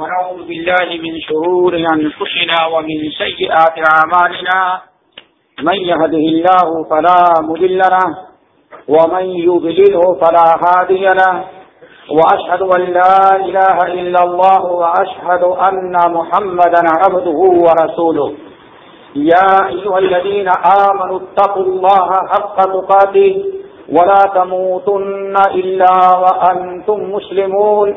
ونعوذ بالله من شرور أنفسنا ومن سيئات عمالنا من يهده الله فلا مذل له، ومن يبلله فلا هادي له. وأشهد أن لا إله إلا الله، وأشهد أن محمدا عبده ورسوله. يا أيها الذين آمنوا اتقوا الله حق تقاته، ولا تموتن إلا وأنتم مسلمون.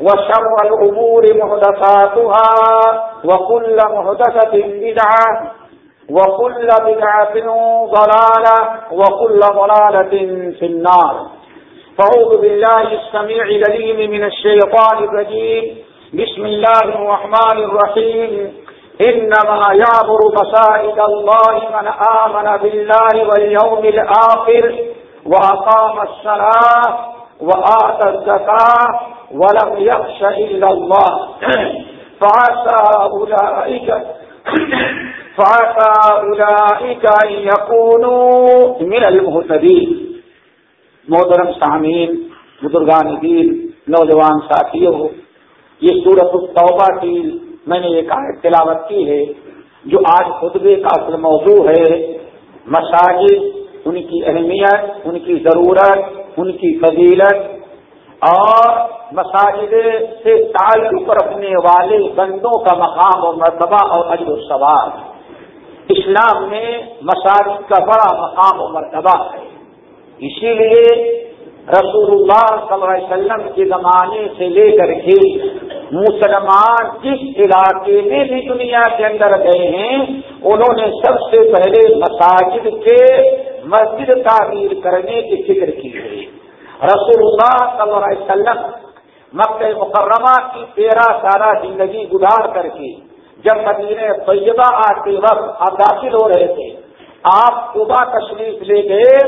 وشر الأمور محدثاتها وكل محدثة بدعة وكل بدعة ضلالة وكل ضلالة في النار. فعوذ بالله السميع لليم من الشيطان الرجيم. بسم الله الرحمن الرحيم. إنما يعبر مسائد الله من آمن بالله واليوم الآخر وأقام الصلاة وآت الزكاة ولم يخش إلا الله. فعسى أولئك فعسى أولئك أن يكونوا من المهتدين. محترم سامعین، بزرگان دین، نوجوان ساتھیوں، یہ سورت التوبہ کی میں نے ایک آیت تلاوت کی ہے، جو آج خطبے کا اصل موضوع ہے۔ مساجد، ان کی اہمیت، ان کی ضرورت ان کی فضیلت اور مساجد سے تعلق رکھنے والے بندوں کا مقام و مرتبہ اور عجب و ثواب۔ اسلام میں مساجد کا بڑا مقام و مرتبہ ہے۔ اسی لیے رسول اللہ صلی اللہ علیہ وسلم کے زمانے سے لے کر کے مسلمان جس علاقے میں بھی دنیا کے اندر گئے ہیں، انہوں نے سب سے پہلے مساجد کے مسجد تعمیر کرنے کی فکر کی ہے رسول اللہ صلی اللہ علیہ وسلم مکہ مکرمہ کی تیرہ سالہ زندگی گزار کر کے جب مدینہ طیبہ آتے وقت آپ داخل ہو رہے تھے، آپ صبح تشریف لے گئے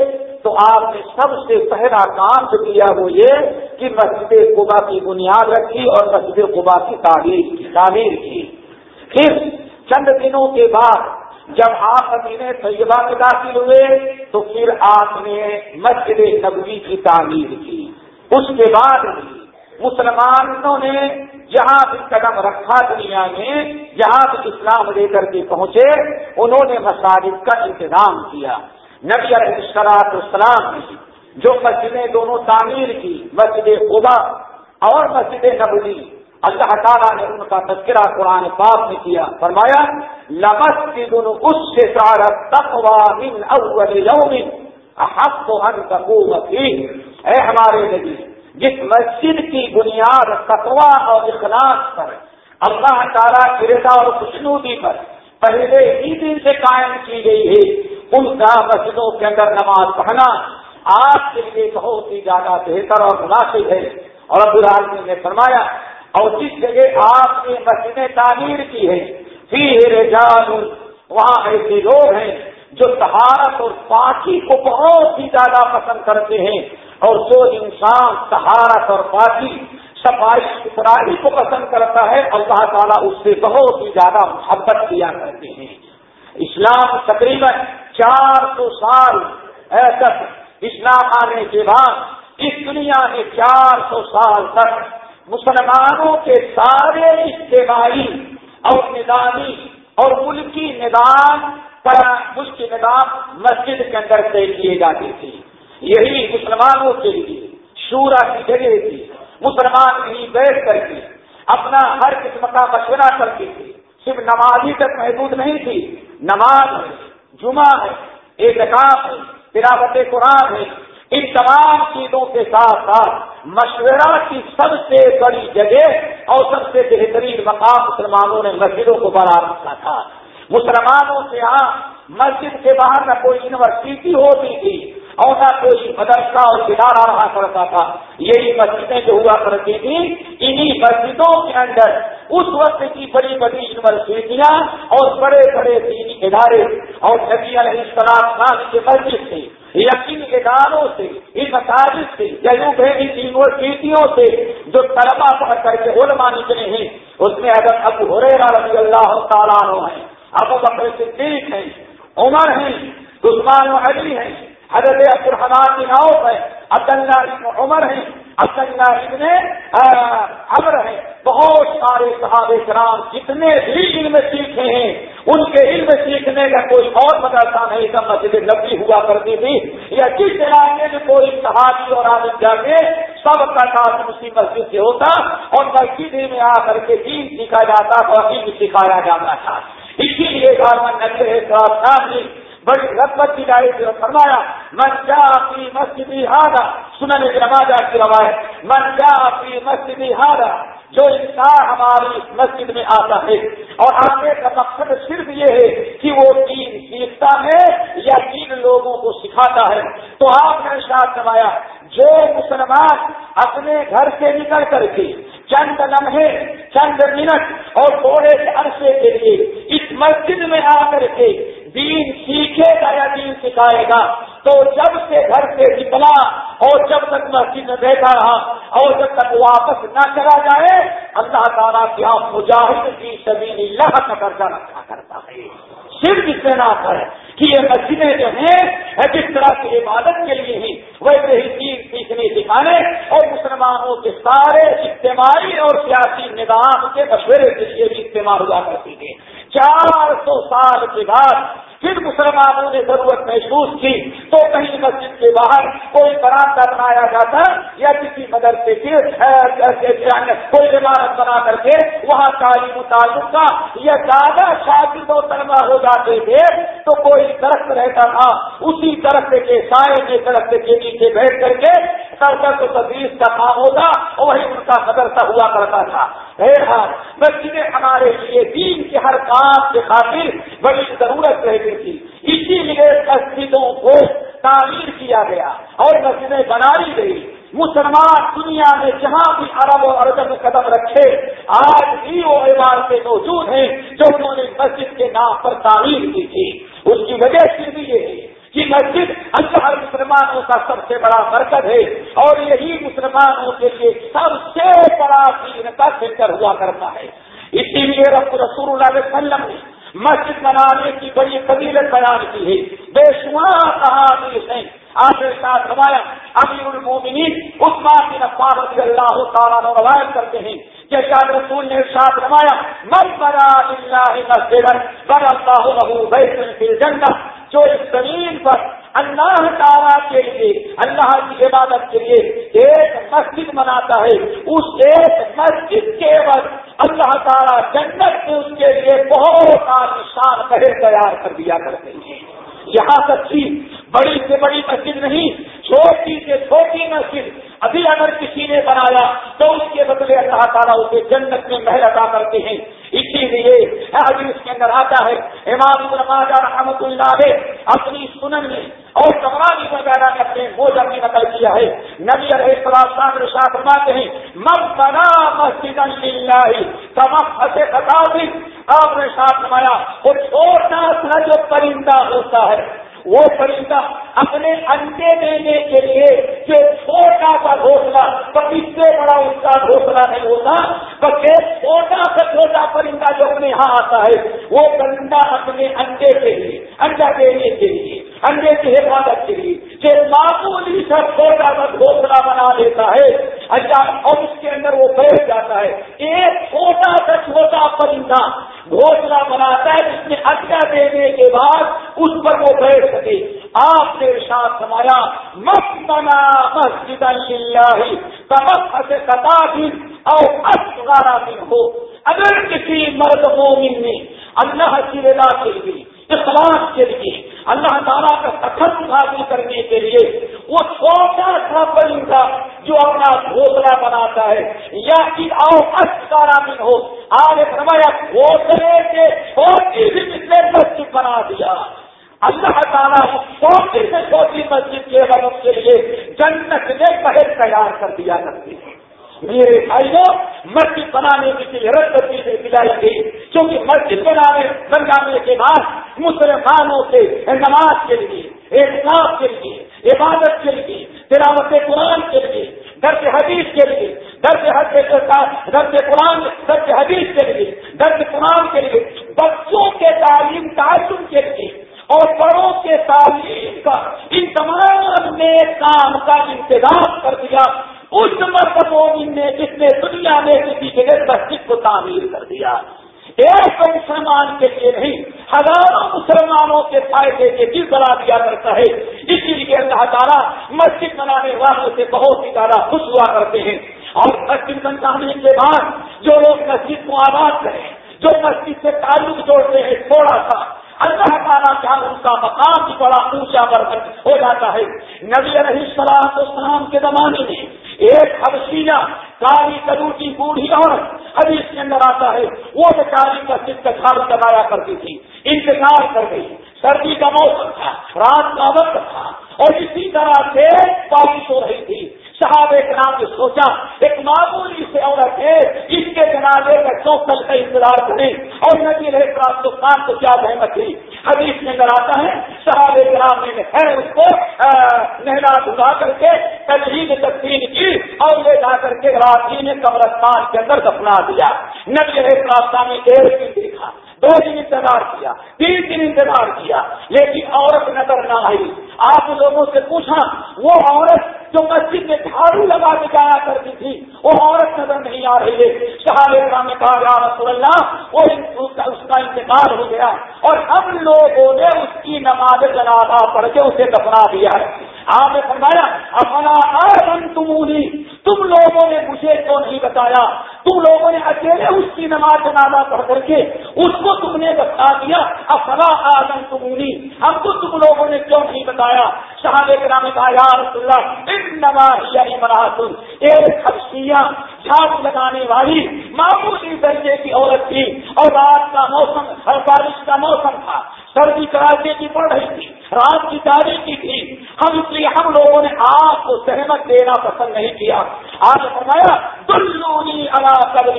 تو آپ نے سب سے پہلا کام جو کیا وہ یہ کہ مسجد قبا کی بنیاد رکھی اور مسجد قبا کی تعمیر کی تعمیر کی۔ پھر چند دنوں کے بعد جب آپ مدینہ طیبہ میں داخل ہوئے تو پھر آپ نے مسجد نبوی کی تعمیر کی۔ اس کے بعد مسلمانوں نے جہاں بھی قدم رکھا دنیا میں، جہاں بھی اسلام لے کر کے پہنچے، انہوں نے مساجد کا انتظام کیا۔ نبی علیہ السلاط اسلام نے جو مسجدیں دونوں تعمیر کی، مسجد قبا اور مسجد نبوی اللہ تعالیٰ نے ان کا تذکرہ قرآن پاک میں کیا۔ فرمایا لمس کی دونوں اس سے سارا تقوا من اول یوم حق اے ہمارے نبی، جس مسجد کی بنیاد تقوا اور اخلاص پر اللہ تعالیٰ کی رضا اور خوشنودی پر پہلے ہی دن سے قائم کی گئی ہے۔ ان کا مسجدوں کے اندر نماز پڑھنا آپ کے لیے بہت ہی زیادہ بہتر اور مناسب ہے۔ اور عبد العالمی نے فرمایا اور جس جگہ آپ نے مسجدیں تعمیر کی ہے پھر رجال، وہاں ایسے لوگ ہیں جو تہارت اور پاکی کو بہت ہی زیادہ پسند کرتے ہیں اور جو انسان تہارت اور پاکی، صفائی ستھرائی کو پسند کرتا ہے، اللہ تعالیٰ اس سے بہت ہی زیادہ محبت کیا کرتے ہیں۔ اسلام تقریباً چار سو سال تک اسلام آنے کے بعد اس دنیا میں چار سو سال تک مسلمانوں کے سارے اجتماعی اور نظامی اور ملکی نظام پر ملکی نظام مسجد کے اندر طے کیے جاتے تھے۔ یہی مسلمانوں کے لیے شورا کی جگہ تھی۔ مسلمان یہیں بیٹھ کر کے اپنا ہر قسم کا مشورہ کرتے تھے۔ صرف نمازی تک محدود نہیں تھی۔ نماز ہے، جمعہ ہے، اعتکاف ہے، تلاوت قرآن ہے ان تمام چیزوں کے ساتھ ساتھ مشورہ کی سب سے بڑی جگہ اور سب سے بہترین مقام مسلمانوں نے مسجدوں کو بنا رکھا تھا۔ مسلمانوں کے یہاں مسجد کے باہر نہ کوئی یونیورسٹی ہوتی تھی۔ اور نہ کوئی مدرسہ اور ادارہ رہا کرتا تھا۔ یہی مسجدیں جو ہوا کرتی تھی انہی مسجدوں کے اندر اس وقت کی بڑی بڑی یونیورسٹیاں اور بڑے بڑے دینی ادارے اور نبی علیہ السلام خان کے مسجد تھے یقین اداروں سے، ان مساجد سے جیسے ان یونیورسٹیوں سے جو طلبا پڑھ کر کے علماء نکلے ہیں۔ اس میں اگر ابو رضی اللہ تعالیٰ ہیں، ابو بکر صدیق ہیں، عمر ہیں، عثمان علی ہیں۔ حضرت عبد الرحمان بن عوف ہے عبداللہ ابن عمر ہیں، عبداللہ ابن امر ہیں۔ بہت سارے صحابہ کرام جتنے بھی علم سیکھے ہیں، ان کے علم سیکھنے کا کوئی اور مدرسہ نہیں تھا مسجد نبی ہوا کرتی تھی، یا جس علاقے میں کوئی صحابی اور عادت جا کے سب کا کام اسی مسجد سے ہوتا اور مسجد میں آ کر کے دین سیکھا جاتا تھا علم سکھایا جاتا تھا۔ اسی لیے گورنمنٹ نبی ہے بڑی رقبت کی گاڑی سے فرمایا، من جا اپنی مسجدی ہارا سنن نماز کی روایت، من جا اپنی مسجدی ہارا جو انسان ہماری مسجد میں آتا ہے۔ اور آنے کا مقصد صرف یہ ہے کہ وہ دین سیکھتا ہے یا تین لوگوں کو سکھاتا ہے۔ تو آپ نے ساتھ نمایا جو مسلمان اپنے گھر سے نکل کر کے چند لمحے، چند منٹ اور تھوڑے سے عرصے کے لیے اس مسجد میں آ کر کے دین سیکھے گا یا دین سکھائے گا، تو جب سے گھر سے نکلا اور جب تک مسجد میں بیٹھا رہا اور جب تک واپس نہ چلا جائے، اللہ تعالیٰ کیا ہاں مجاہد کی سبھی اللہ کا قرضہ رکھا کرتا ہے۔ صرف اتنا ہے کہ یہ مسجدیں جو ہیں جس طرح کی عبادت کے لیے ہی ویسے ہی چیز سیکھنے سکھانے اور مسلمانوں کے سارے اجتماعی اور سیاسی نظام کے مشورے کے لیے بھی استعمال ہوا کرتی تھی چار سو سال کے بعد پھر مسلمانوں نے ضرورت محسوس کی تو کہیں مسجد کے باہر کوئی برانڈا بنایا جاتا یا کسی مدرسے کی کوئی عمارت بنا کر کے وہاں تعلیم و تعلق کا یا زیادہ شاگرد و طلبا ہو جاتے تھے تو کوئی درخت رہتا تھا، اسی درخت کے سائے کے درخت کے نیچے بیٹھ کر کے سرکت و تدریس کا کام ہوتا اور وہی ان کا مدرسہ ہوا کرتا تھا۔ مسجدیں ہمارے لیے دین کے ہر کام کے خاطر بڑی ضرورت رہتی تھی اسی لیے مسجدوں کو تعمیر کیا گیا اور مسجدیں بنا لی گئی۔ مسلمان دنیا میں جہاں بھی عرب و عرب میں قدم رکھے، آج بھی وہ عمارتیں موجود ہیں جو انہوں نے مسجد کے نام پر تعمیر کی تھی۔ اس کی وجہ سے بھی یہ ہے کہ مسجد اللہ مسلمانوں کا سب سے بڑا مرکز ہے اور یہی مسلمانوں کے لیے سب سے بڑا دین کا سینٹر ہوا کرتا ہے۔ اسی لیے رب رسول اللہ علیہ وسلم نے مسجد بنانے کی بڑی قبیلت بیان کی ہے۔ بے شمار کہانی ہیں۔ آپ کے ساتھ روایا امیر المومنین عثمان بن عفان رضی اللہ تعالیٰ روایت کرتے ہیں کہ شاید رسول نے ساتھ روایا من برا اللہ مسجد بر اللہ له بیت فی الجنہ جو اس زمین پر اللہ تعالیٰ کے لیے، اللہ کی عبادت کے لیے ایک مسجد بناتا ہے، اس ایک مسجد کے وقت اللہ تعالیٰ جنت میں اس کے لیے بہت آسان پہل تیار کر دیا کرتے ہیں۔ یہاں تک کہ بڑی سے بڑی مسجد نہیں، چھوٹی سے چھوٹی مسجد۔ ابھی اگر کسی نے بنایا تو اس کے بدلے اللہ تعالیٰ اسے جنت میں محل ادا کرتے ہیں۔ اسی لیے حدیث کے اندر آتا ہے، امام رحمت اللہ نے اپنی سنن میں اور کمرانی وغیرہ نے اپنے موجر میں نقل کیا ہے، نبی علیہ السلام شاہ فرماتے ہیں، من بنا مسجد اللہ تمام آپ نے ساتھ نمایا وہ چھوٹا سا جو پرندہ ہوتا ہے۔ وہ پرندہ اپنے انڈے دینے کے لیے جو چھوٹا سا گھوسلہ تو اس سے بڑا اس کا گھوسلہ نہیں ہوتا، بلکہ چھوٹا سا چھوٹا پرندہ جو اپنے یہاں آتا ہے، وہ پرندہ اپنے انڈے کے لیے، انڈا دینے کے لیے، انڈے کی حفاظت کے لیے۔ جو معمولی سا چھوٹا سا گھوسلہ بنا لیتا ہے۔ اللہ اور اس کے اندر وہ بیٹھ جاتا ہے۔ ایک چھوٹا سا چھوٹا پرندہ گھوسلہ بناتا ہے، جس میں انڈا اچھا دینے کے بعد اس پر وہ بیٹھ سکے۔ آپ نے ارشاد سمایا مت بنا مسجد اللہ کتا دن اور اصغارا دن ہو اگر کسی مرد مومن نے اللہ کی رضا کے لیے اخلاق کے لیے اللہ تعالیٰ کا کتن حاصل کرنے کے لیے وہ چھوٹا سا پرندہ جو اپنا گھوسلہ بناتا ہے۔ یا کارا میں ہو۔ آگے فرمایا گھوسلے کے چھوٹی بھی مسجد بنا دیا۔ اللہ تعالیٰ چھوٹی سے چھوٹی مسجد کے مدد کے لیے جنت میں پہل تیار کر دیا کرتی ہے میرے بھائیوں، مسجد بنانے کی رد سے دلائی گئی کیونکہ مسجد بنانے بنانے کے بعد مسلمانوں سے نماز کے لیے احتجاج کے لیے، عبادت کے لیے، تلاوت قرآن کے لیے درج حدیث کے لیے درج درج قرآن درج حدیث کے لیے درج قرآن کے لیے، بچوں کے تعلیم تعلق کے لیے، اور بڑوں کے تعلیم کا ان تمام نے کام کا انتظام کر دیا۔ اس مومن نے جس نے دنیا میں کسی جگہ مسجد کو تعمیر کر دیا۔ ایک مسلمان کے لیے نہیں، ہزاروں مسلمانوں کے فائدے کے دل بنا دیا کرتا ہے۔ اسی لیے اللہ تعالیٰ مسجد بنانے والوں سے بہت ہی زیادہ خوش ہوا کرتے ہیں۔ اور مسجد بنانے کے بعد جو لوگ مسجد کو آباد کریں، جو مسجد سے تعلق جوڑتے ہیں، تھوڑا سا اللہ تعالیٰ کا ان کا مقام بھی بڑا اونچا برکت ہو جاتا ہے۔ نبی علیہ السلام اسلام کے زمانے میں ایک حبشیہ کاری کرو کی بوڑھی عورت حدیث کے اندر آتا ہے، وہ بیچاری کا جھاڑو لگایا کرتی تھی انتظار کر گئی۔ سردی کا موسم تھا، رات کا وقت تھا اور اسی طرح سے بارش ہو رہی تھی۔ صحابہ کرام نے سوچا، ایک معمولی سے عورت ہے اس کے جنازے کا چوکل کا انتظار کریں اور نبی رہے پاکستان کو کیا رحمت تھی۔ حدیث میں نظر آتا ہے، صحابہ کرام نے ہے اس کو نہلا دھلا کر کے تجریب تقسیم کی اور لے جا کر کے راجی نے قبرستان کے اندر دفنا دیا۔ نبی رہے پاکستان نے ایک دن دیکھا، دو دن انتظار کیا، تین دن انتظار کیا، لیکن عورت نظر نہ آئی۔ آپ لوگوں سے پوچھا، وہ عورت جو مسجد میں جھاڑو لگا کے جایا کرتی تھی، وہ عورت نظر نہیں آ رہی ہے۔ شہاد نے کہا، یا رسول اللہ، وہ اس کا انتقال ہو گیا اور ہم لوگوں نے اس کی نماز جنازہ پڑھ کے اسے دفنا دیا ہے۔ آپ نے فرمایا اپنا آرم تمونی تم لوگوں نے مجھے کیوں نہیں بتایا؟ تم لوگوں نے اکیلے اس کی نماز جنازہ پڑھ کر کے اس کو تم نے بتا دیا۔ افلا آدم تمونی ہم کو تم لوگوں نے کیوں نہیں بتایا؟ شہاد کرام کا یا رسول اللہ ان نماز ایک خرچیاں جھاڑ لگانے والی، معمولی درجے کی عورت تھی اور رات کا موسم، ہر بارش کا موسم تھا، سردی کراچے کی پڑ رہی تھی، رات کی تاریخی تھی ہم اس لیے ہم لوگوں نے آپ کو سہمت دینا پسند نہیں کیا۔ آج فرمایا، دلونی الا کر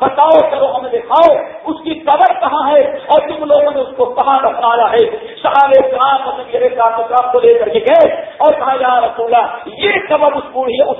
بتاؤ کرو ہمیں دکھاؤ، اس کی قبر کہاں ہے؟ اور تم لوگوں نے اس کو کہاں رکھایا ہے۔ سارے کام میرے ساتھ کو لے کر کے گئے۔ اور کہا جا رسولہ یہ قبر اس بوڑھی اس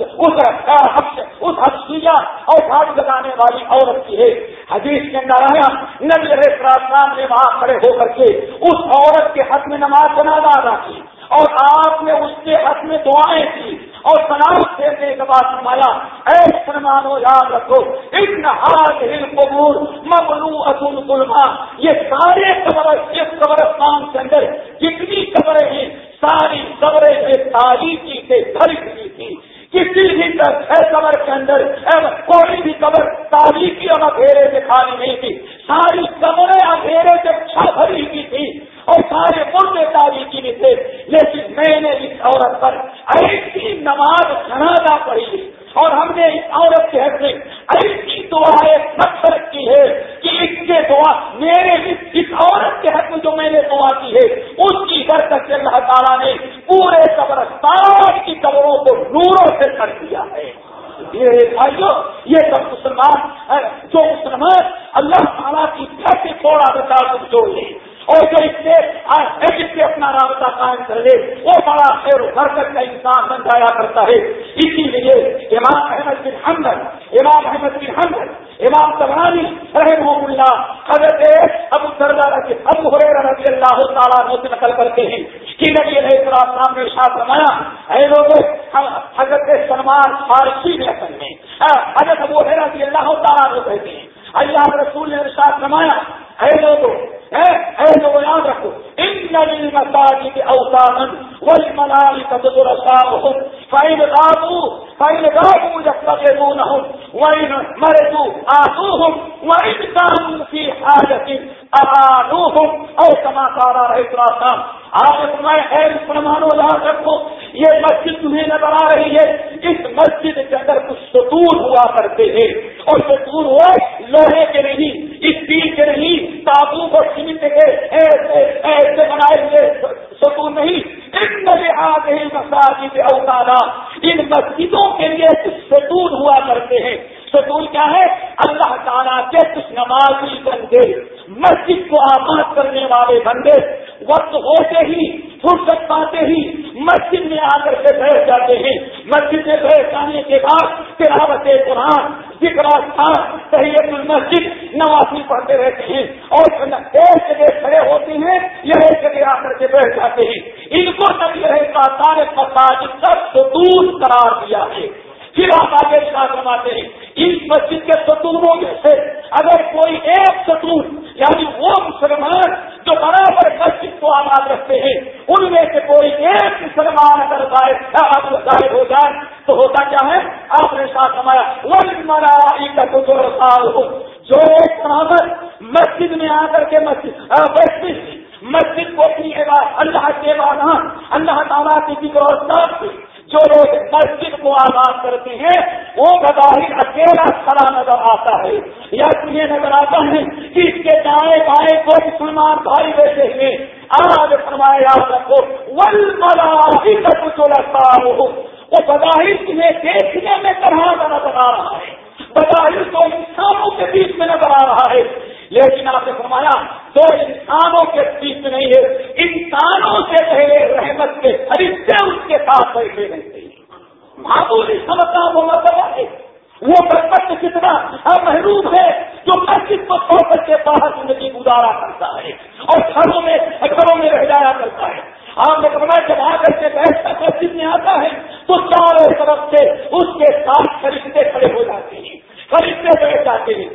اس حفصیہ اور جھاڑو لگانے والی عورت کی ہے۔ حدیث کے اندر آیا، نبی رام نے وہاں کھڑے ہو کر کے اس عورت کے حق میں نماز بنا ادا کی۔ اور آپ نے اس کے حق میں دعائیں کی اور سلام دینے کے بعد فرمایا، اے مسلمانوں، یاد رکھو، ان ہاتھ ہل قبور مبلو گلما یہ سارے قبر اس قبرستان کے اندر جتنی قبریں ہیں، ساری قبریں سے تاریخی سے بھری ہوئی تھی۔ کسی بھی قبر کے اندر کوئی بھی قبر تاریخی اور اندھیرے سے خالی نہیں تھی۔ ساری قبریں اندھیرے سے بھری کی تھی اور سارے مردے تاریخی بھی تھے لیکن میں نے اس عورت پر ایسی نماز جنازہ پڑھی اور ہم نے اس عورت کے حق میں ایسی دعائیں نفر کی ہے کہ اس کے دعا میرے اس عورت کے حق میں جو میں نے دعا کی ہے اس کی برکت سے اللہ تعالیٰ نے پورے قبرستان کی قبروں کو نوروں سے کر دیا ہے یہ بھائیو یہ سب مسلمان جو مسلمان اللہ تعالیٰ کی گھر سے تھوڑا سا تعلق جوڑ لے اور جو اس سے جس سے اپنا رابطہ قائم کر لے وہ بڑا خیر برکت کا انسان بن جایا کرتا ہے اسی لیے امام احمد بن حمد امام احمد بن حمد امام تبرانی رحم اللہ حضرت ابو سردار ابو حریر رضی اللہ تعالیٰ سے نقل کرتے ہیں کہ نبی علیہ السلام نے ساتھ رمایا اے لوگ حضرت سلمان فارسی میں اصل میں حضرت ابو رضی اللہ تعالیٰ کہتے ہیں، اللہ رسول نے ساتھ رمایا اے لوگ یاد رکھو، ان مساجد اوسان وہی منالی کا جو رسام فائن رابو فائن رابو جب تک نہ ہوں وائن مرے تو آسو ہوں وائن کام آپ میں ہے مسلمانوں یاد رکھو، یہ مسجد تمہیں نظر آ رہی ہے۔ اس مسجد کے اندر کچھ ستون ہوا کرتے ہیں۔ اور ستون ہوا لوہے کے نہیں، اسٹیل کے نہیں تابو کو سیمنٹ کے ایسے ایسے بنائے ہوئے ستون نہیں۔ ان آگے مساجد اوتانا ان مسجدوں کے لیے کچھ ستون ہوا کرتے ہیں۔ ستون کیا ہے؟ اللہ تعالیٰ کے کچھ نمازی بندے، مسجد کو آباد کرنے والے بندے، وقت ہوتے ہی، فرصت پاتے ہی مسجد میں آ کر کے بیٹھ جاتے ہیں۔ مسجد میں بیٹھ جانے کے بعد تلاوت قرآن، ذکر صحیح المسجد نوازی پڑھتے رہتے ہیں۔ اور ایک جگہ کھڑے ہوتے ہیں یہ ایک جگہ آ کر کے بیٹھ جاتے ہیں۔ ان کو سب یہ سارے مساجد سب تو دور قرار دیا ہے۔ پھر آپ آگے فرماتے ہیں، اس مسجد کے ستونوں میں سے اگر کوئی ایک ستون یعنی وہ مسلمان جو برابر مسجد کو آباد رکھتے ہیں، ان میں سے کوئی ایک مسلمان اگر ظاہر ہو جائے، تو ہوتا کیا ہے؟ آپ نے ساتھ سمایا وہ مرا سال ہو جو ایک برابر مسجد میں آ کر کے مسجد مسجد کو اپنی اللہ کے بعد اللہ تعالیٰ کی فکر اور جو لوگ مسجد کو آباد کرتے ہیں، وہ بظاہر اکیلا کھڑا نظر آتا ہے۔ یا تمہیں نظر آتا ہے کہ اس کے دائیں بائیں کو مسلمان بھائی بیٹھے ہوئے آج فرمایا یاد رکھو ول ملا وہ بظاہر تمہیں دیکھنے میں طرح کا نظر آ رہا ہے۔ بظاہر تو انسانوں کے بیچ میں نظر آ رہا ہے۔ لیکن آپ نے فرمایا تو انسانوں کے بیچ میں نہیں ہے، انسانوں سے پہلے رحمت کے فرشتے اس کے ساتھ بیٹھے رہتے ہیں معمولی سمجھنا وہ مطلب ہے۔ وہ برکت کتنا اچھا محروم ہے جو مسجد کو چھوڑ کر کے باہر زندگی گزارا کرتا ہے اور گھروں میں گھروں میں رہ جایا کرتا ہے۔ آپ نے کہا جب آ کے کر مسجد میں آتا ہے تو چاروں طرف سے اس کے ساتھ فرشتے کھڑے ہو جاتے ہیں فرشتے بیٹھ جاتے ہیں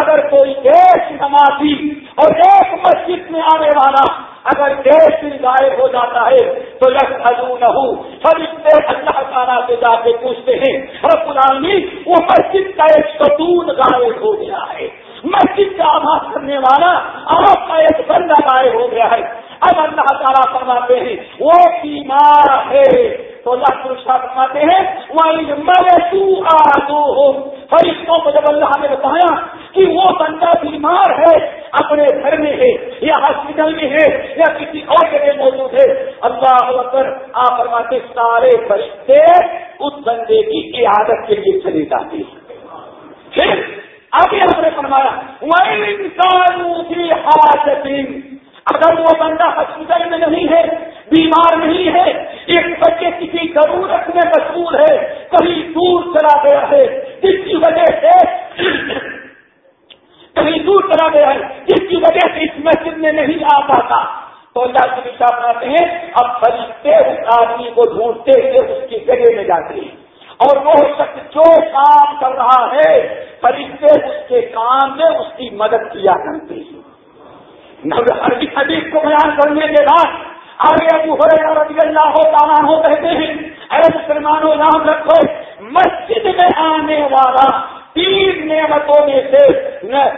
اگر کوئی دیش نمازی اور ایک مسجد میں آنے والا اگر دیش دن غائب ہو جاتا ہے تو لگ نہ ہو فرشتے اللہ تعالیٰ سے جا کے پوچھتے ہیں رب العالمین وہ مسجد کا ایک ستون غائب ہو گیا ہے مسجد کا آباد کرنے والا آپ کا ایک بندہ غائب ہو گیا ہے اب اللہ تعالیٰ فرماتے ہیں وہ بیمار ہے تو اللہ پرشا فرماتے ہیں وہی مرے تو ہو فرشتوں کو جب اللہ نے بتایا کہ وہ بندہ بیمار ہے، اپنے گھر میں ہے یا ہاسپٹل میں ہے یا کسی اور جگہ موجود ہے، اللہ اکبر، آپ فرماتے سارے فرشتے اس بندے کی عادت کے لیے چلے جاتے ہیں۔ پھر آگے ہم نے فرمایا وہ انسان کی حاصل اگر وہ بندہ ہاسپٹل میں نہیں ہے بیمار نہیں ہے، ایک بچے کسی ضرورت میں مشہور ہے، کہیں دور چلا گیا ہے، جس کی وجہ سے کہیں دور چلا گیا ہے، جس کی وجہ سے اس مسجد میں نہیں آ پاتا۔ تو اللہ کی دشا بناتے ہیں، اب فرشتے اس آدمی کو ڈھونڈتے ہوئے اس کی جگہ میں جاتے ہیں۔ اور وہ شخص جو کام کر رہا ہے فرشتے اس کے کام میں اس کی مدد کیا کرتے ہیں۔ حدیث کو بیان کرنے کے بعد آگے ابو ہو رضی اللہ ہو تعالیٰ ہو کہتے ہیں، اے مسلمانوں نام رکھو، مسجد میں آنے والا تین نعمتوں میں سے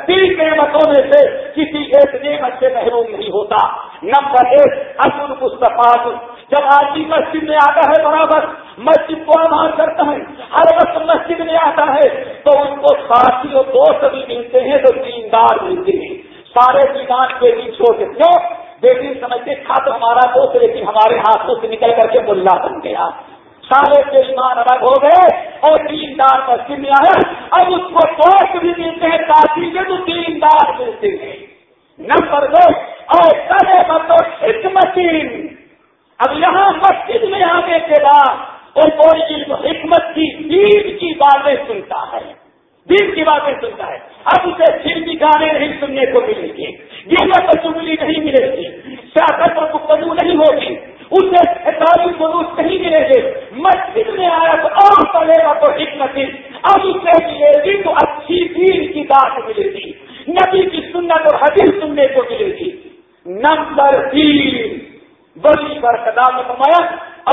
تین نعمتوں میں سے کسی ایک نعمت سے محروم نہیں ہوتا۔ نمبر ایک، اصل مستفاد جب آدمی مسجد میں آتا ہے برابر، مسجد کو آمان کرتا ہے، ہر وقت مسجد میں آتا ہے، تو ان کو ساتھی اور دوست بھی ملتے ہیں تو تین دار ملتے ہیں۔ سارے کسان کے دن چھوٹے کیوں؟ بیٹی سمجھتے، تھا تو ہمارا دوست، لیکن ہمارے ہاتھوں سے نکل کر کے ملا بن گیا۔ سارے کے ایمان الگ ہو گئے اور تین دار مسجد میں آیا اب اس کو دوست بھی ملتے ہیں کافی میں تو تین دار ملتے ہیں۔ نمبر دو، اور سرے مطلب ایک مشین اب یہاں مسجد میں آنے کے بعد اور کوئی حکمت کی، دین کی باتیں سنتا ہے۔ دین کی باتیں سنتا ہے۔ اب اسے پھر بھی گانے نہیں سننے کو ملے گی یہ چگلی نہیں ملے گی، سیاست پر گفتگو نہیں ہوگی اسے تعلیم فروخت نہیں ملے گی، مسجد میں آیا تو اور پڑے گا تو حکمت اب اسے ملے گی تو اچھی دین کی بات ملے گی، نبی کی سنت اور حدیث سننے کو ملے گی۔ نمبر تین بڑی برقدار فرمایا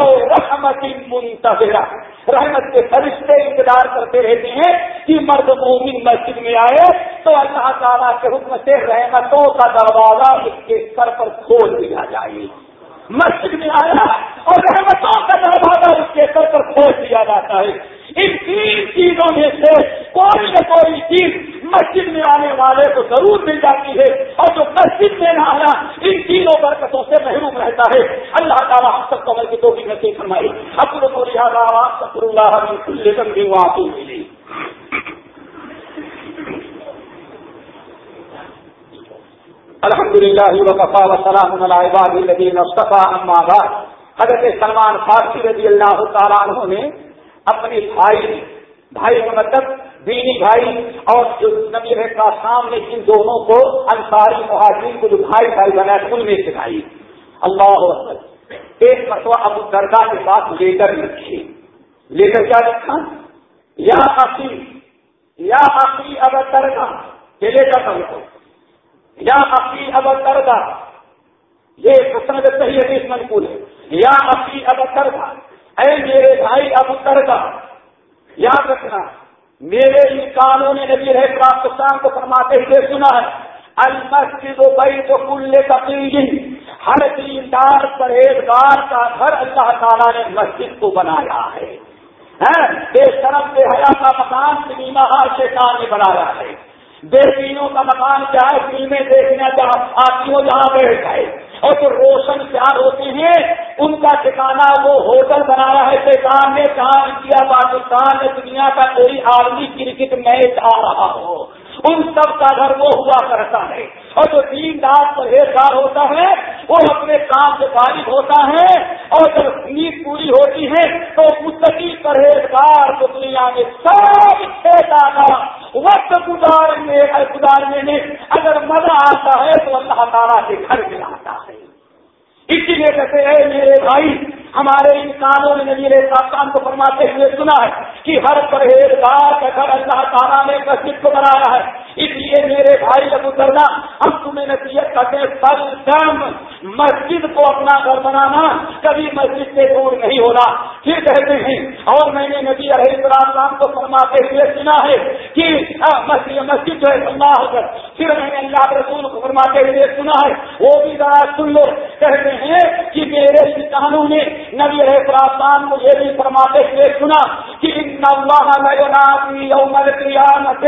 اور رحمت منتظرہ۔ رحمت کے فرشتے انتظار کرتے رہتے ہیں کہ مرد مومن مسجد میں آئے تو اللہ تعالیٰ کے حکم سے رحمتوں کا دروازہ اس کے سر پر کھول دیا جائے۔ مسجد میں آیا اور رحمتوں کا دروازہ اس کے سر پر کھول دیا جاتا ہے۔ ان تین چیزوں میں سے کوئی نہ کوئی چیز مسجد میں آنے والے کو ضرور مل جاتی ہے۔ اور جو مسجد میں نہ آنا ان تینوں برکتوں سے محروم رہتا ہے۔ اللہ تعالیٰ ہم سب کو کی دو میں فرمائی اب کو لہٰذا سکر اللہ بھی وہاں کو ملی الحمد للہ وقفا وسلام الدین مصطفیٰ اما بعد۔ حضرت سلمان فارسی رضی اللہ تعالیٰ عنہ نے اپنے بھائی بھائی کا مطلب دینی بھائی اور جو نبی کا سامنے ان دونوں کو انصاری مہاجرین کو جو بھائی بھائی بنا ان میں سکھائی اللہ ایک مرتبہ ابو درگاہ کے پاس لے کر لکھے لے کر کیا لکھا؟ یا حقی یا حقی اب درگاہ یہ لے کر سمجھو یا حقی اب درگاہ یہ سنگ صحیح حدیث منقول ہے، یا حقی اب درگاہ اے میرے بھائی اب کا یاد رکھنا، میرے ان کانوں نے نبی رہے پاکستان کو فرماتے ہوئے سنا ہے، المسجد و بئی تو کل تقریب ہر دیندار پرہیزگار کا گھر اللہ تعالیٰ نے مسجد کو بنایا ہے۔ ہاں، بے شرم بے حیا کا مکان، سنیما سے کام نے بنایا ہے۔ بے کا مکان کیا ہے؟ فلمیں دیکھنا جہاں آدمیوں جہاں بیٹھ جائے۔ اور جو روشن پیار ہوتے ہیں، ان کا ٹھکانا وہ ہوٹل بنایا ہے۔ شیطان نے جہاں انڈیا، پاکستان میں دنیا کا کوئی عالمی کرکٹ میچ آ رہا ہو۔ ان سب کا گھر وہ ہوا کرتا ہے۔ اور جو تین دار پرہیزگار ہوتا ہے، وہ اپنے کام سے فارغ ہوتا ہے اور جب نیند پوری ہوتی ہے تو مستقل پرہیزگار کو دنیا میں سب سے زیادہ وقت گزارنے گزارنے میں اگر مزہ آتا ہے تو اللہ تعالیٰ کے گھر میں آتا ہے۔ اسی لیے کہتے ہیں، میرے بھائی ہمارے انسانوں نے نبی کام کو فرماتے ہوئے سنا ہے کہ ہر پرہیزگار کا گھر اللہ تعالیٰ نے مسجد کو بنایا ہے۔ اس لیے میرے بھائی ابو کرنا ہم تمہیں نصیحت کرتے ہیں دم مسجد کو اپنا گھر بنانا کبھی مسجد سے دور نہیں ہونا۔ پھر کہتے ہیں، اور میں نے نبی علیہ السلام کو فرماتے ہوئے سنا ہے کہ ہاں، مسجد جو ہے، اللہ پھر میں نے اللہ رسول کو فرماتے ہوئے سنا ہے، وہ بھی ذرا سن لو۔ کہتے ہیں کہ میرے کسانوں نے نبی رحسان کو یہ بھی فرماتے ہوئے سنا کہ قیامت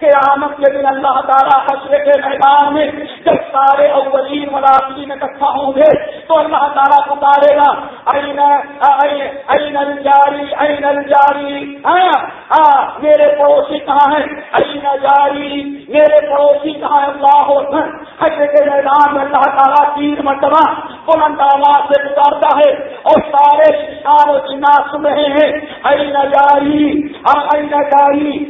قیامت کے دن اللہ تعالیٰ حشر کے میدان میں جب سارے اولین ملازمین اکٹھا ہوں گے تو اللہ تعالیٰ پکارے گا این الجاری این الجاری ہاں ہاں میرے پڑوسی کہاں ہیں؟ این جاری، میرے پڑوسی کہاں اللہ حشر کے میدان میں اللہ تعالیٰ تین مرتبہ بلند آواز سے پکارتا ہے اور سارے شان و چنا سن رہے ہیں۔ این ہاں، جاری این جاری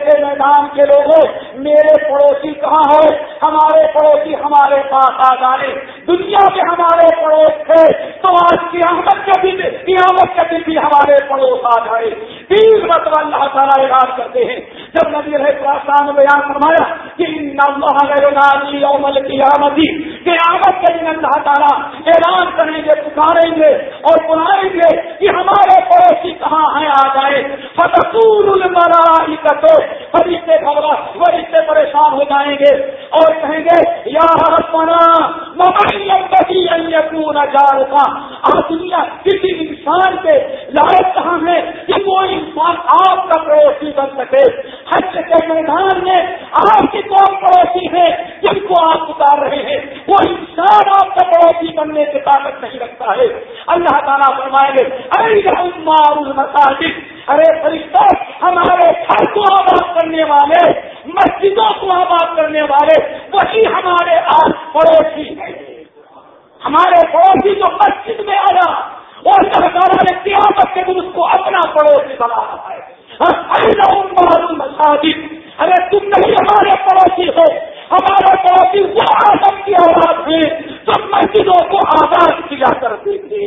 کے میدان کے لوگوں، میرے پڑوسی کہاں ہے؟ ہمارے پڑوسی ہمارے پاس آ جائے دنیا کے ہمارے پڑوس تھے تو آج قیامت کے دن، قیامت کے دن بھی ہمارے پڑوس آ جائے۔ تین مطلب اللہ تعالیٰ اعلان کرتے ہیں۔ جب نبی رہے پراسان بیان فرمایا کہ قیامت قیامت کے دن اللہ تعالیٰ اعلان کریں گے، پکاریں گے اور بلائیں گے کہ ہمارے پڑوسی کہاں ہیں، آ جائے فتور الملائکتو فرشتے گھبرا فرشتے پریشان ہو جائیں گے اور کہیں گے، یا ربنا ممن یکون جارکا آج دنیا کسی انسان کے لائق کہاں ہے کہ وہ انسان آپ کا پڑوسی بن سکے؟ حج کے میدان میں آپ کی کون پڑوسی ہے جن کو آپ اتار رہے ہیں؟ وہ انسان آپ کا پڑوسی بننے کی طاقت نہیں رکھتا ہے۔ اللہ تعالیٰ فرمائیں گے ارے مساجد، ارے فرشتہ، ہمارے گھر کو آباد کرنے والے، مسجدوں کو آباد کرنے والے، وہی ہمارے آس پڑوسی ہیں۔ ہمارے پڑوسی جو مسجد میں آیا وہ اللہ تعالیٰ نے قیامت کے دن اس کو اپنا پڑوسی بنا رہا ہے۔ مساجد ارے تم نہیں ہمارے پڑوسی ہو ہمارے پڑوسی وہ آدم کی آواز ہے جو مسجدوں کو آباد کیا کرتے تھے،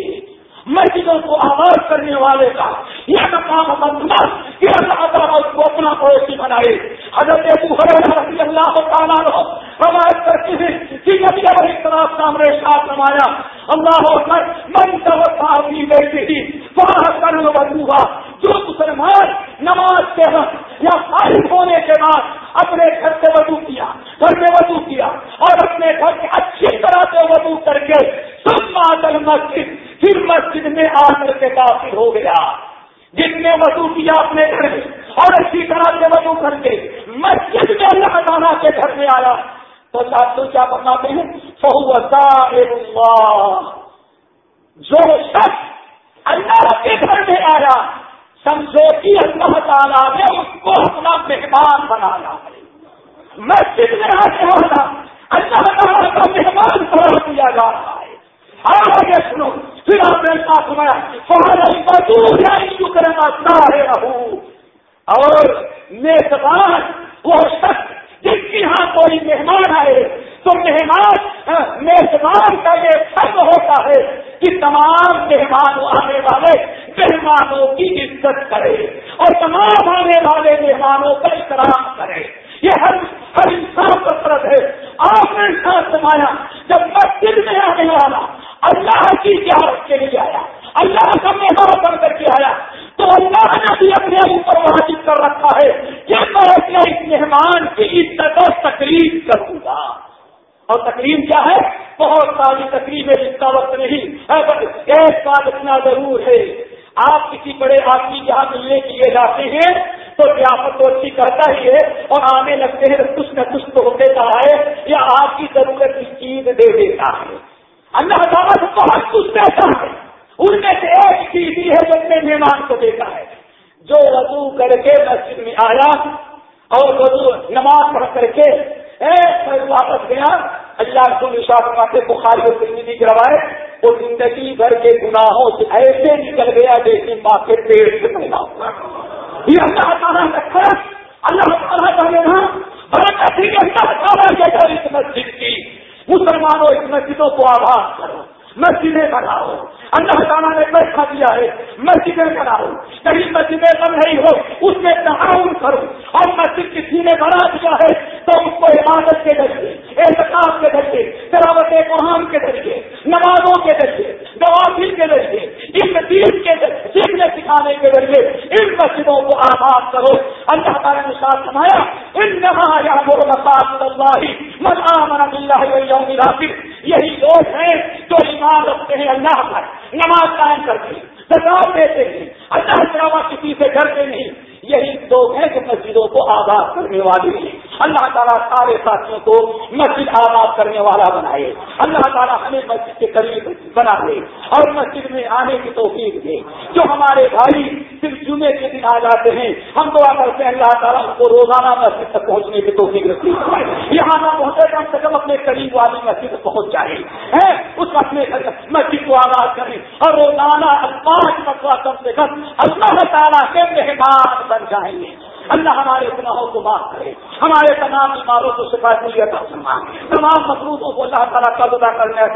مسجدوں کو آواز کرنے والے کا یہ مقام بندنا کہ اللہ تعالیٰ اس کو اپنا پڑوسی بنائے۔ حضرت ابو رضی اللہ تعالیٰ روایت کرتے ہیں کہ نبی علیہ السلام سامنے ساتھ نمایا اللہ اکبر، من کی بیٹی تھی وہاں کر ہوا جو مسلمان نماز کے وقت یا فارغ ہونے کے بعد اپنے گھر سے وضو کیا گھر میں وضو کیا اور اپنے گھر سے اچھی طرح سے وضو کر کے سب مادل مسجد پھر مسجد میں آ کر کے داخل ہو گیا۔ جن نے وضو کیا اپنے گھر میں اور اچھی طرح سے وضو کر کے مسجد میں اللہ تعالیٰ کے گھر میں آیا۔ تو ساتھ کیا بتاتے ہیں؟ اللہ۔ جو شخص اللہ کے گھر میں آیا، سمجھو کہ اللہ تعالیٰ نے اس کو اپنا مہمان بنایا۔ مسجد میں آنے والا اللہ تعالیٰ کا مہمان قرار دیا جا رہا ہے۔ آگے سنو۔ پھر آپ نے ساتھ سنایا کرنا سارے اور میزبان وہ شخص جس کے یہاں کوئی مہمان آئے، تو مہمان ہاں، میزبان کا یہ فرض ہوتا ہے کہ تمام مہمان آنے والے مہمانوں کی عزت کرے اور تمام آنے والے مہمانوں کا احترام کرے۔ یہ ہر ہر انسان کا فرض ہے۔ آپ نے ساتھ سمایا جب مسجد میں آنے والا اللہ کی جہاز کے لیے آیا۔ اللہ کا مہمان بن کر کے آیا۔ تو اللہ نے بھی اپنے اوپر واجب کر رکھا ہے کہ میں اپنے اس مہمان کی عزت و تقریب کروں گا۔ اور تقریب کیا ہے؟ بہت ساری تقریبیں جس کا وقت نہیں۔ ایک بات اتنا ضرور ہے۔ آپ کسی بڑے آدمی جہاں ملنے کے لیے جاتے ہیں تو قیامت تو اچھی کرتا ہی ہے اور آنے لگتے ہیں کچھ نہ کچھ تو دیتا ہے یا آپ کی ضرورت کی چیز دے دیتا ہے۔ اللہ تعالیٰ سے بہت کچھ دیتا ہے۔ ان میں سے ایک چیز ہے جو اپنے مہمان کو دیتا ہے۔ جو وضو کر کے مسجد میں آیا اور وضو نماز پڑھ کر کے واپس گیا۔ اللہ کو نشا کے بخاری اور زندگی کی روایت، وہ زندگی بھر کے گناہوں سے ایسے نکل گیا جیسے ماں کے پیڑ سے پیدا ہوا یہ اللہ تعالیٰ رکھا اللہ تعالیٰ کا لینا اللہ تعالیٰ کے گھر اس مسجد کی مسلمانوں اس مسجدوں کو آباد کرو؟ مسجدیں بناؤ۔ اللہ تعالیٰ نے پیسہ دیا ہے، مسجدیں بناؤ۔ کہیں مسجدیں بن رہی ہو اس میں تعاون کرو۔ اور مسجد کسی نے بنا دیا ہے، تو اس کو عبادت کے ذریعے احتساب کے ذریعے، تلاوت قرآن کے ذریعے، نمازوں کے ذریعے دوافل کے ذریعے ان دین کے سیکھنے سکھانے کے ذریعے ان مسجدوں کو آباد کرو۔ اللہ تعالیٰ نے ساتھ سنایا ان نمایا مساط اللہ من آمن یہی لوگ ہیں جو ایمان رکھتے ہیں اللہ پر، نماز قائم کرتے ہیں سزاب دیتے ہیں، اللہ کے کسی سے ڈرتے نہیں۔ یہی لوگ ہیں جو مسجدوں کو آباد کرنے والے ہیں۔ اللہ تعالیٰ سارے ساتھیوں کو مسجد آباد کرنے والا بنائے۔ اللہ تعالیٰ ہمیں مسجد کے قریب بنا دے اور مسجد میں آنے کی توفیق دے۔ جو ہمارے بھائی صرف جمعے کے دن آ جاتے ہیں، ہم دعا کرتے ہیں، اللہ تعالیٰ کو روزانہ مسجد تک پہنچنے کی توفیق رکھتی یہاں نہ پہنچے، کم سے کم اپنے قریب والی مسجد تک پہنچ جائے۔ اس اپنے مسجد کو آباد کریں۔ اور روزانہ پانچ مرتبہ کم سے کم اللہ تعالیٰ کے مہمان بن جائیں گے۔ اللہ ہمارے گناہوں کو معاف کرے، ہمارے تمام بیماروں کو شفا ملیہ کا تمام مقروضوں کو اللہ تعالیٰ قبض ادا کرنے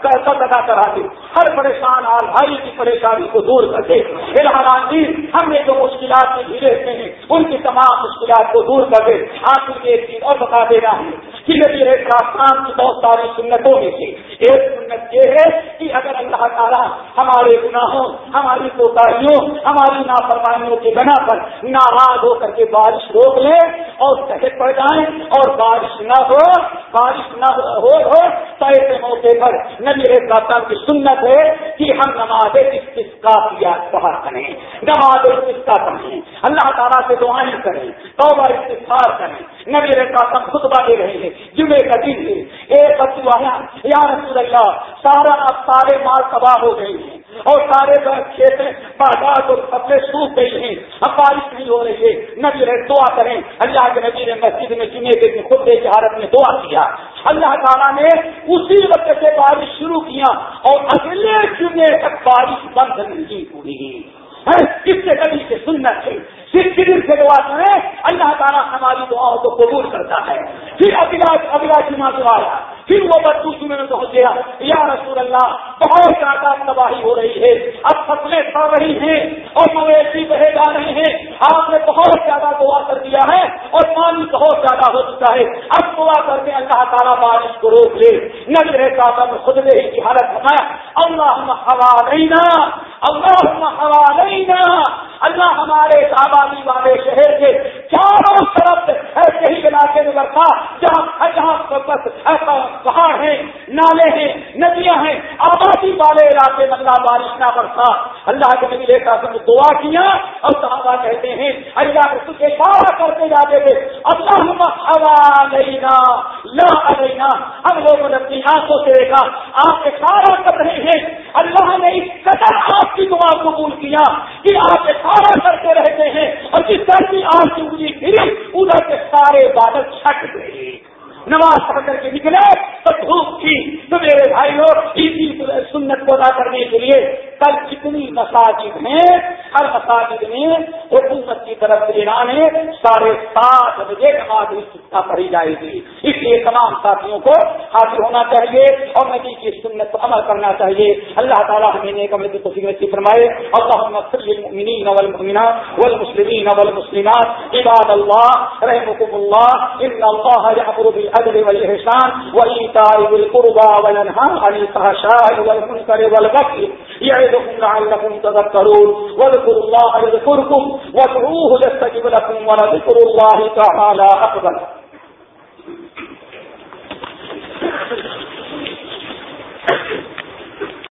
قبض ادا کرا دے۔ ہر پریشان آل بھائی کی پریشانی کو دور کر دے۔ الحران جی ہم نے جو مشکلات میں گھرے ہوئے ہیں، ان کی تمام مشکلات کو دور کر دے۔ آپ کے ایک چیز اور بتا دے رہا ہوں دھیرے دھیرے کی بہت ساری سنتوں میں سے ایک سنت یہ ہے کہ اگر اللہ تعالیٰ ہمارے گناہوں، ہماری کوتاہیوں، ہماری نافرمانیوں کے بنا پر ناراض ہو کر کے بارش روک لیں اور کہے پڑ جائیں اور بارش نہ ہو، بارش نہ ہو ہو تو ایسے موقع پر نبی رہتا کی سنت ہے کہ ہم نماز کس کا کیا پڑھا کریں نماز کس کا پڑھیں اللہ تعالیٰ سے دعائیں کریں، توبہ استفار کریں۔ نبی رہتا خطبہ دے رہے ہیں، جمعے کا دن ہے ایک بچو آیا یا رسول اللہ سارا اب سارے مال تباہ ہو گئے ہیں اور سارے کھیت باغات اور فصلیں سوکھ گئی ہیں۔ اب بارش نہیں ہو رہی ہے۔ نبی رہے، دعا کریں۔ اللہ کے نبی نے مسجد میں چنے کے دن خود کی حالت میں دعا کیا۔ اللہ تعالیٰ نے اسی وقت سے بارش شروع کیا اور اگلے چنے تک بارش بند نہیں ہوئی۔ ہاں، اس سے کبھی سے سننا ہے۔ صرف دن سے دعا کریں، اللہ تعالیٰ ہماری دعاؤں کو قبول کرتا ہے۔ پھر اگلا اگلا جمعہ جو آیا پھر وہ بچوں میں پہنچ گیا۔ یا رسول اللہ، بہت زیادہ تباہی ہو رہی ہے اب فصلیں پڑ رہی ہیں اور مویشی بہے جا رہے ہیں۔ آپ نے بہت زیادہ دعا کر دیا ہے اور پانی بہت زیادہ ہو چکا ہے۔ اب دعا کر کے اللہ تعالیٰ بارش کو روک لے۔ نظر صاحب خود نے کی حالت بنایا۔ اللہ ہوا لینا اللہ ہوا اللہ ہمارے آبادی والے شہر کے چاروں طرف ایسے ہی علاقے میں برسا، جہاں جہاں پہاڑ ہیں، نالے ہیں، ندیاں ہیں، آبادی والے علاقے میں اللہ بارش نہ برسا۔ اللہ کے نبی لے کر دعا کیا اور صحابہ کہتے ہیں اللہ کے تجھے اشارہ کرتے جاتے تھے اللہ ہوا لا علینا۔ ہم لوگوں نے اپنی آنکھوں سے دیکھا، آپ اشارہ کر رہے ہیں، اللہ نے اس قدر آپ کی دعا قبول کیا کہ آپ سارا کرتے رہتے ہیں اور جس طرح کی آپ کی انگلی پھری ادھر کے سارے بادل چھٹ گئے۔ نماز پڑھ کر کے نکلے تو دھوپ تھی۔ تو میرے بھائی اسی سنت کو ادا کرنے کے لیے کل جتنی مساجد ہیں، ہر مساجد میں حکومت کی طرف سے اعلان ہے ساڑھے سات بجے نماز پڑھی جائے گی۔ اس لیے تمام ساتھیوں کو حاضر ہونا چاہیے اور نبی کی سنت کو عمل کرنا چاہیے۔ اللہ تعالیٰ ہمیں نیک عمل کی توفیق فرمائے۔ اور المؤمنین والمؤمنات والمسلمین والمسلمات۔ عباد اللہ رحمكم اللہ، ان اللہ یامر بالعدل والإحسان وإيتاء ذي القربى وينهى عن الفحشاء والمنكر والبغي يدعوكم لعلكم تذكرون واذكروا الله يذكركم وادعوه يستجب لكم وذكر الله تعالى أفضل Thank you.